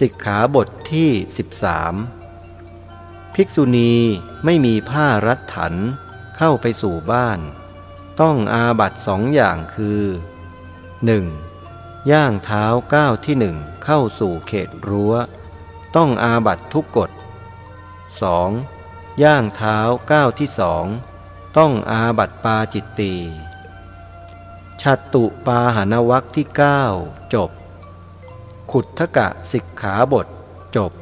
สิกขาบทที่ 13 ภิกษุณีไม่มีผ้ารัดถันเข้าไปสู่บ้าน ต้องอาบัตสองอย่างคือ 1. ย่างเท้าก้าวที่หนึ่งเข้าสู่เขตรั้ว ต้องอาบัตทุกกฎ 2. ย่างเท้าก้าวที่สองต้องอาบัตปาจิตตีชัตตุปาหานวักที่ 9 จบ ขุททกะสิกขาบทจบ